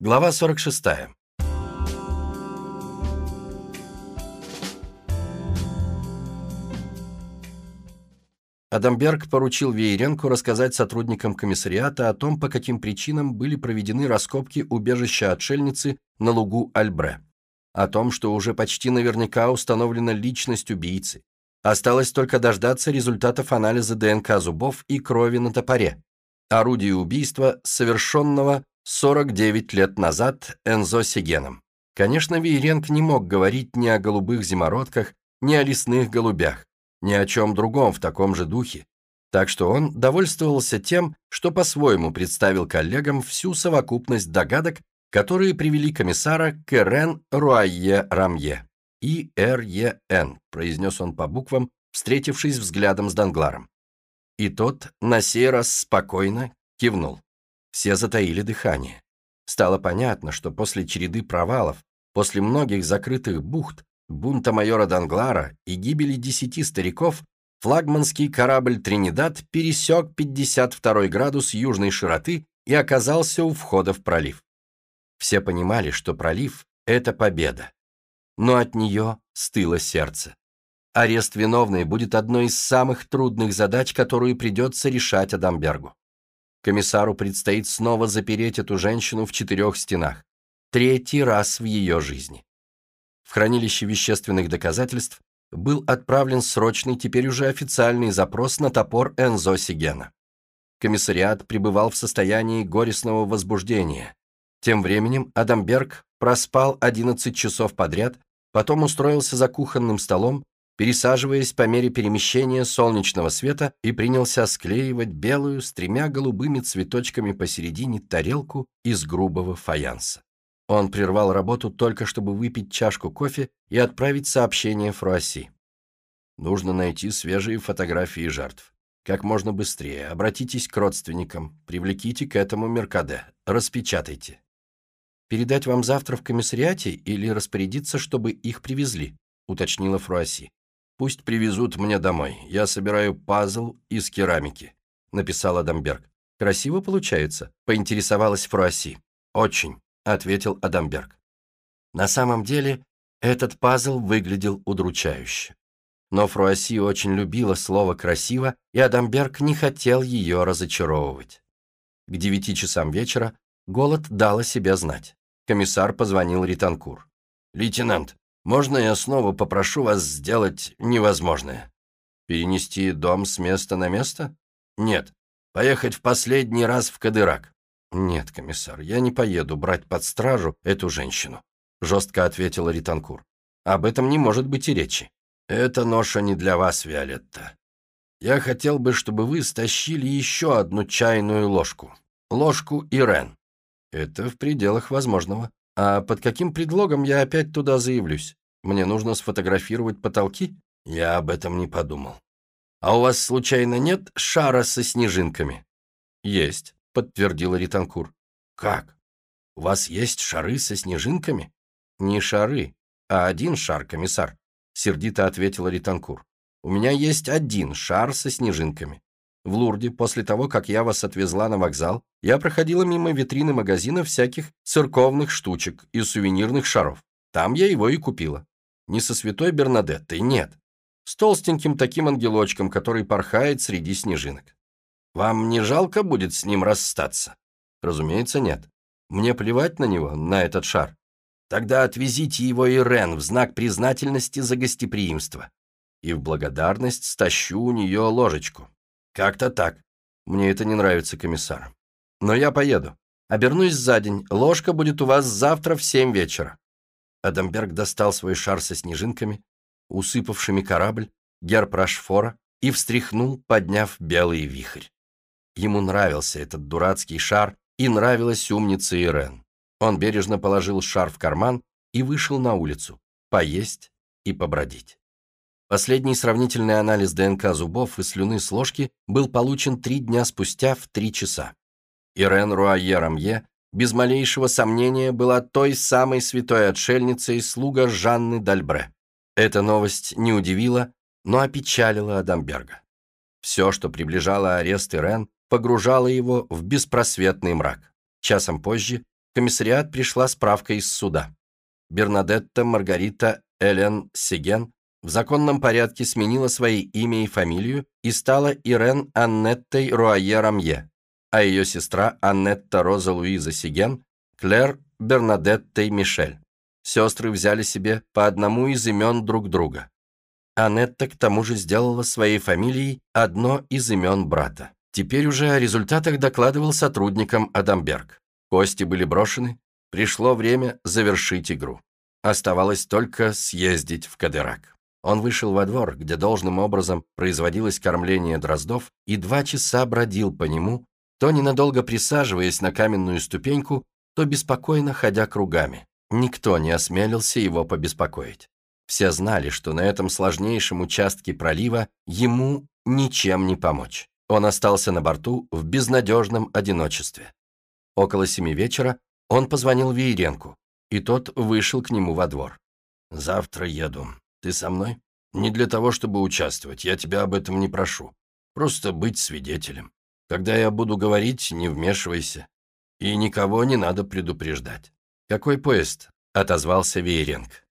Глава 46. Адамберг поручил Вееренку рассказать сотрудникам комиссариата о том, по каким причинам были проведены раскопки убежища отшельницы на лугу Альбре, о том, что уже почти наверняка установлена личность убийцы. Осталось только дождаться результатов анализа ДНК зубов и крови на топоре, орудие убийства, совершенного 49 лет назад Энзо Сигеном. Конечно, Вейренг не мог говорить ни о голубых зимородках, ни о лесных голубях, ни о чем другом в таком же духе, так что он довольствовался тем, что по-своему представил коллегам всю совокупность догадок, которые привели комиссара к Эрен Руайе Рамье. И «И-Р-Е-Н», произнес он по буквам, встретившись взглядом с Дангларом. И тот на сей раз спокойно кивнул. Все затаили дыхание. Стало понятно, что после череды провалов, после многих закрытых бухт, бунта майора Данглара и гибели десяти стариков, флагманский корабль «Тринидад» пересек 52 градус южной широты и оказался у входа в пролив. Все понимали, что пролив — это победа. Но от нее стыло сердце. Арест виновной будет одной из самых трудных задач, которую придется решать Адамбергу. Комиссару предстоит снова запереть эту женщину в четырех стенах. Третий раз в ее жизни. В хранилище вещественных доказательств был отправлен срочный, теперь уже официальный запрос на топор Энзо Сигена. Комиссариат пребывал в состоянии горестного возбуждения. Тем временем Адамберг проспал 11 часов подряд, потом устроился за кухонным столом пересаживаясь по мере перемещения солнечного света и принялся склеивать белую с тремя голубыми цветочками посередине тарелку из грубого фаянса. Он прервал работу только чтобы выпить чашку кофе и отправить сообщение Фруасси. Нужно найти свежие фотографии жертв. Как можно быстрее. Обратитесь к родственникам. Привлеките к этому Меркаде. Распечатайте. Передать вам завтра в комиссариате или распорядиться, чтобы их привезли, уточнила Фруасси. «Пусть привезут мне домой. Я собираю пазл из керамики», — написал Адамберг. «Красиво получается?» — поинтересовалась Фруасси. «Очень», — ответил Адамберг. На самом деле, этот пазл выглядел удручающе. Но Фруасси очень любила слово «красиво», и Адамберг не хотел ее разочаровывать. К девяти часам вечера голод дал о себя знать. Комиссар позвонил Ританкур. «Лейтенант, можно я снова попрошу вас сделать невозможное? Перенести дом с места на место? Нет. Поехать в последний раз в Кадырак? Нет, комиссар, я не поеду брать под стражу эту женщину, жестко ответила Ританкур. Об этом не может быть и речи. Это ноша не для вас, Виолетта. Я хотел бы, чтобы вы стащили еще одну чайную ложку. Ложку Ирен. Это в пределах возможного. А под каким предлогом я опять туда заявлюсь? Мне нужно сфотографировать потолки? Я об этом не подумал. А у вас, случайно, нет шара со снежинками? Есть, подтвердила Ританкур. Как? У вас есть шары со снежинками? Не шары, а один шар, комиссар, сердито ответила Ританкур. У меня есть один шар со снежинками. В Лурде, после того, как я вас отвезла на вокзал, я проходила мимо витрины магазина всяких церковных штучек и сувенирных шаров. Там я его и купила. Не со святой Бернадеттой, нет. С толстеньким таким ангелочком, который порхает среди снежинок. Вам не жалко будет с ним расстаться? Разумеется, нет. Мне плевать на него, на этот шар. Тогда отвезите его Ирен в знак признательности за гостеприимство. И в благодарность стащу у нее ложечку. Как-то так. Мне это не нравится, комиссар. Но я поеду. Обернусь за день. Ложка будет у вас завтра в семь вечера. Адамберг достал свой шар со снежинками, усыпавшими корабль, герб Рашфора, и встряхнул, подняв белый вихрь. Ему нравился этот дурацкий шар, и нравилась умница Ирен. Он бережно положил шар в карман и вышел на улицу, поесть и побродить. Последний сравнительный анализ ДНК зубов и слюны с ложки был получен три дня спустя в три часа. Ирен Руайе Рамье без малейшего сомнения была той самой святой отшельницей слуга Жанны Дальбре. Эта новость не удивила, но опечалила Адамберга. Все, что приближало арест Ирен, погружало его в беспросветный мрак. Часом позже комиссариат пришла справка из суда. Бернадетта Маргарита Элен Сеген в законном порядке сменила свои имя и фамилию и стала Ирен Аннеттой Руае Рамье, а ее сестра Аннетта Роза Луиза Сиген Клэр Бернадеттой Мишель. Сестры взяли себе по одному из имен друг друга. Анетта к тому же сделала своей фамилией одно из имен брата. Теперь уже о результатах докладывал сотрудникам Адамберг. Кости были брошены, пришло время завершить игру. Оставалось только съездить в Кадырак. Он вышел во двор, где должным образом производилось кормление дроздов, и два часа бродил по нему, то ненадолго присаживаясь на каменную ступеньку, то беспокойно ходя кругами. Никто не осмелился его побеспокоить. Все знали, что на этом сложнейшем участке пролива ему ничем не помочь. Он остался на борту в безнадежном одиночестве. Около семи вечера он позвонил Вееренку, и тот вышел к нему во двор. «Завтра еду. Ты со мной? Не для того, чтобы участвовать, я тебя об этом не прошу. Просто быть свидетелем. Когда я буду говорить, не вмешивайся. И никого не надо предупреждать. «Какой поезд?» — отозвался Вееринг.